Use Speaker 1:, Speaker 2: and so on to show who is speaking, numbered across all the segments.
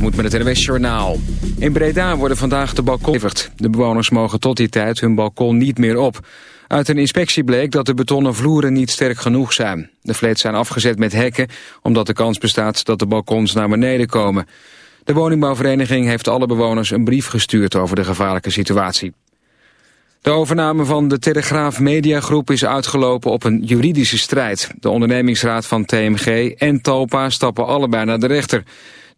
Speaker 1: moet met het NWS Journaal. In Breda worden vandaag de balkon De bewoners mogen tot die tijd hun balkon niet meer op. Uit een inspectie bleek dat de betonnen vloeren niet sterk genoeg zijn. De flats zijn afgezet met hekken... omdat de kans bestaat dat de balkons naar beneden komen. De woningbouwvereniging heeft alle bewoners een brief gestuurd... over de gevaarlijke situatie. De overname van de Telegraaf Mediagroep is uitgelopen op een juridische strijd. De ondernemingsraad van TMG en Talpa stappen allebei naar de rechter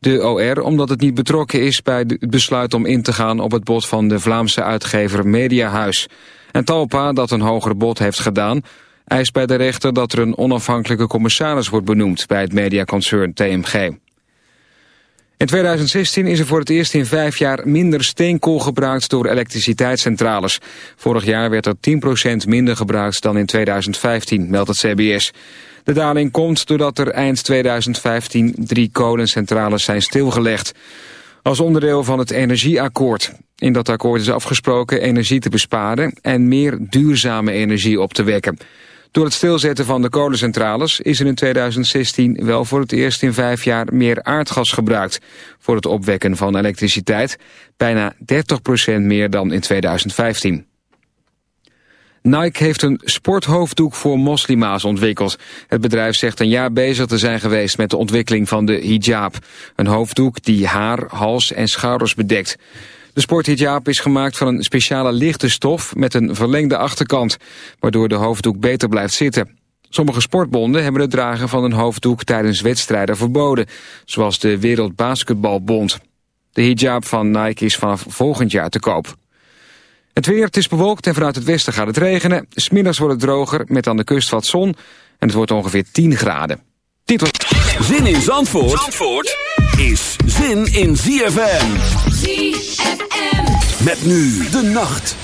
Speaker 1: de OR omdat het niet betrokken is bij het besluit om in te gaan op het bod van de Vlaamse uitgever Mediahuis. En Talpa, dat een hoger bod heeft gedaan, eist bij de rechter dat er een onafhankelijke commissaris wordt benoemd bij het mediaconcern TMG. In 2016 is er voor het eerst in vijf jaar minder steenkool gebruikt door elektriciteitscentrales. Vorig jaar werd er 10% minder gebruikt dan in 2015, meldt het CBS. De daling komt doordat er eind 2015 drie kolencentrales zijn stilgelegd. Als onderdeel van het energieakkoord. In dat akkoord is afgesproken energie te besparen en meer duurzame energie op te wekken. Door het stilzetten van de kolencentrales is er in 2016 wel voor het eerst in vijf jaar meer aardgas gebruikt voor het opwekken van elektriciteit. Bijna 30% meer dan in 2015. Nike heeft een sporthoofddoek voor moslima's ontwikkeld. Het bedrijf zegt een jaar bezig te zijn geweest met de ontwikkeling van de hijab. Een hoofddoek die haar, hals en schouders bedekt. De sporthijab is gemaakt van een speciale lichte stof met een verlengde achterkant, waardoor de hoofddoek beter blijft zitten. Sommige sportbonden hebben het dragen van een hoofddoek tijdens wedstrijden verboden, zoals de Wereldbasketbalbond. De hijab van Nike is vanaf volgend jaar te koop. Het weer, het is bewolkt en vanuit het westen gaat het regenen. Smiddags wordt het droger, met aan de kust wat zon. En het wordt ongeveer 10 graden.
Speaker 2: Dit was... Zin in Zandvoort, Zandvoort is zin in ZFM. ZFM. Met nu de nacht.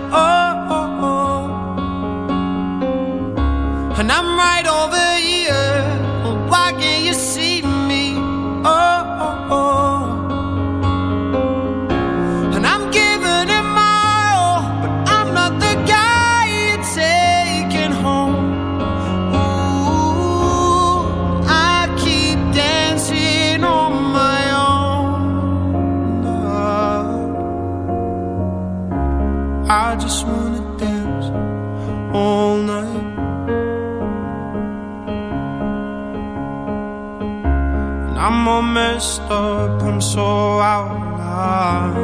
Speaker 3: So out of line.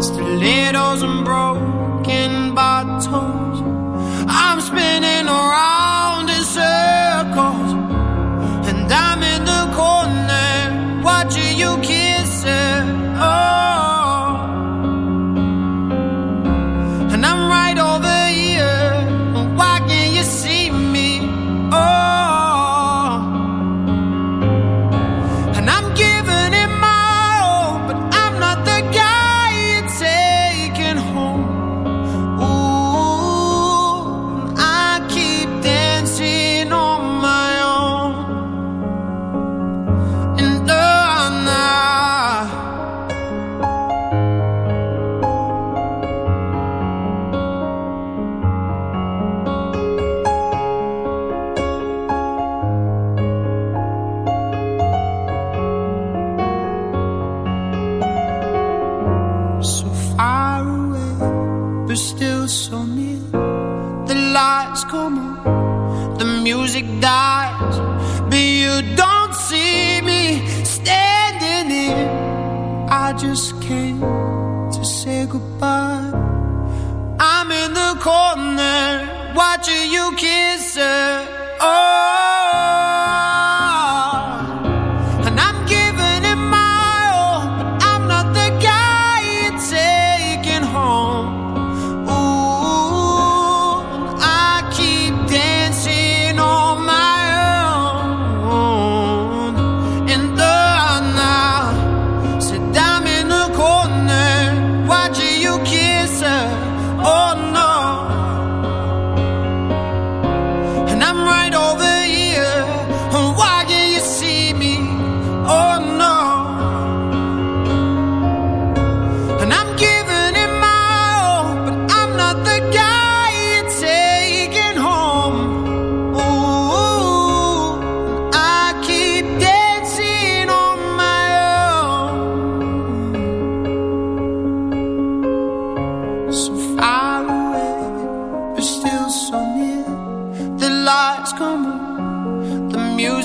Speaker 3: Stilettos and broken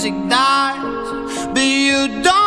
Speaker 3: Pride you me
Speaker 4: bear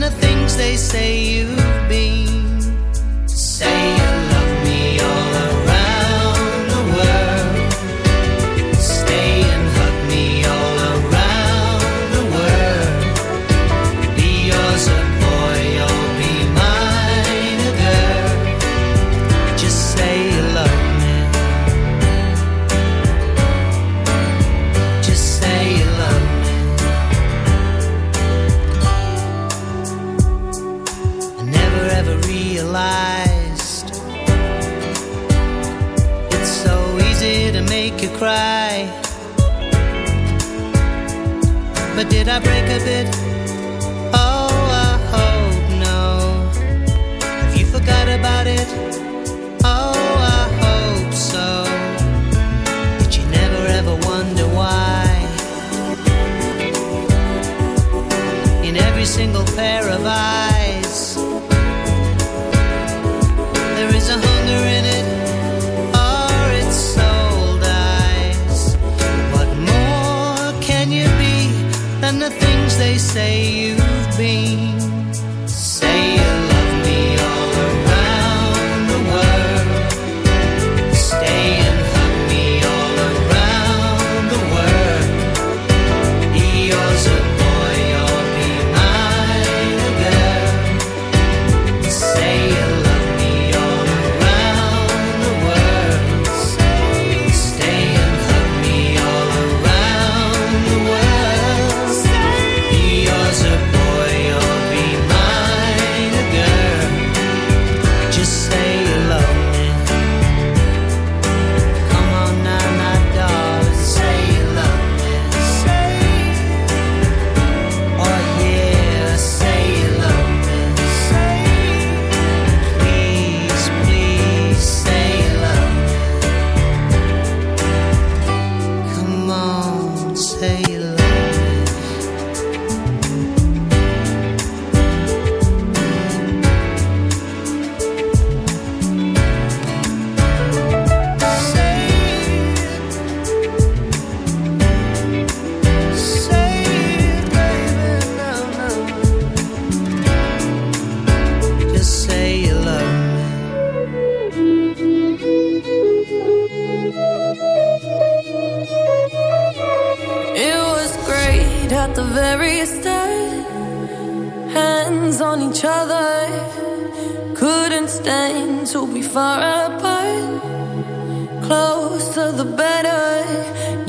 Speaker 3: the things they say you've been. Say Did I break a bit?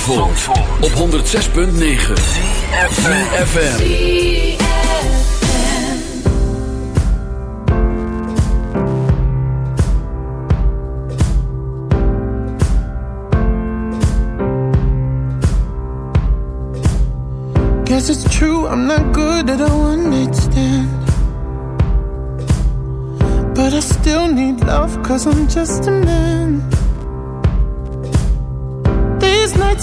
Speaker 2: Zandvoort, op 106.9 CFFM
Speaker 5: Guess it's true, I'm not good at a one night stand. But I still need love cause I'm just a